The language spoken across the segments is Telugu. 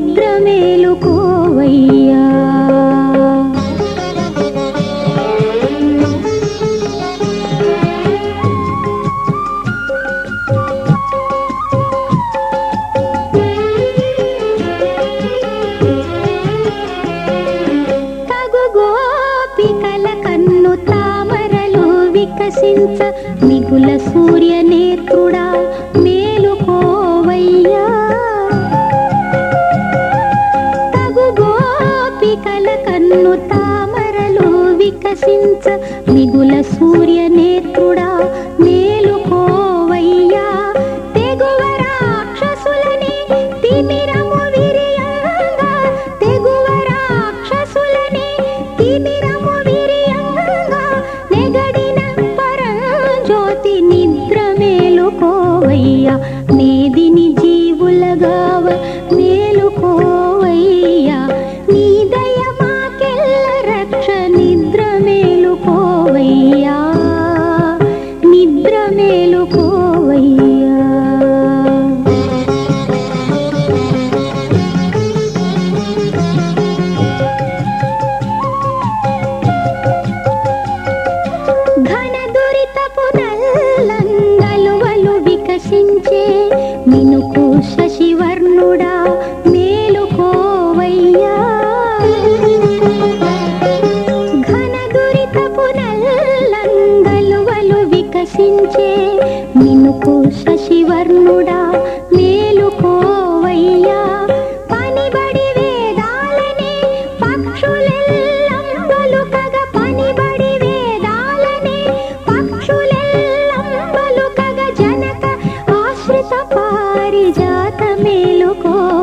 నిద్రమేలుకోవయ్యా. తామరలో వికసించ మిగుల సూర్య నేత్రుడా ಸೂರ್ಯನೇ జ్ఞాన దురితపు నల్లందలువలు వికసించే మినుకు శశివర్ణుడా మేలుకోవయ్యా ఘన దురితపు నల్లందలువలు వికసించే మినుకు శశివర్ణుడా మేలుకోవయ్యా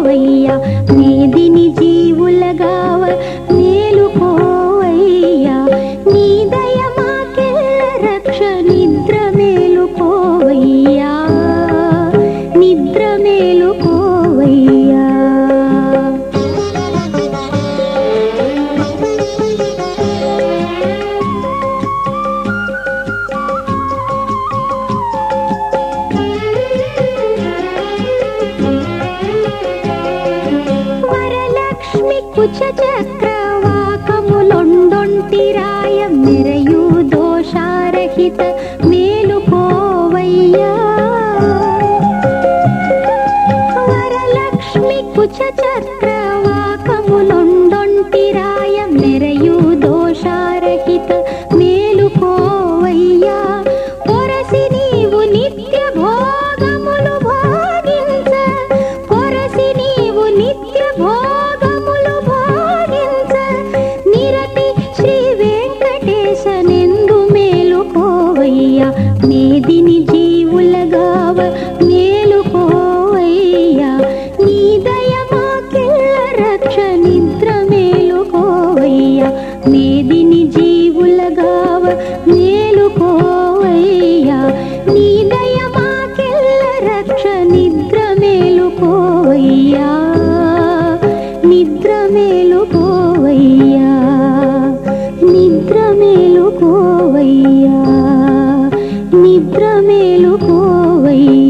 పోయ్యా మేదిని జీవులగా కుచ చక్రవాకములొండొంటి రాయ మెరయు దోషారహిత మేలుకోవయ్యా. వరలక్ష్మి కుచ చక్రవా నిద్ర మేలు కోవయ్యా నిద్ర మేలు కోవయ్యా నిద్ర మేలు కోవయ్యా